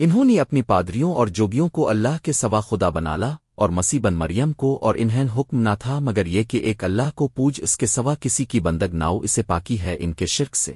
انہوں نے اپنی پادریوں اور جوگیوں کو اللہ کے سوا خدا بنالا اور مسیح بن مریم کو اور انہیں حکم نہ تھا مگر یہ کہ ایک اللہ کو پوج اس کے سوا کسی کی بندگ ناؤ اسے پاکی ہے ان کے شرک سے۔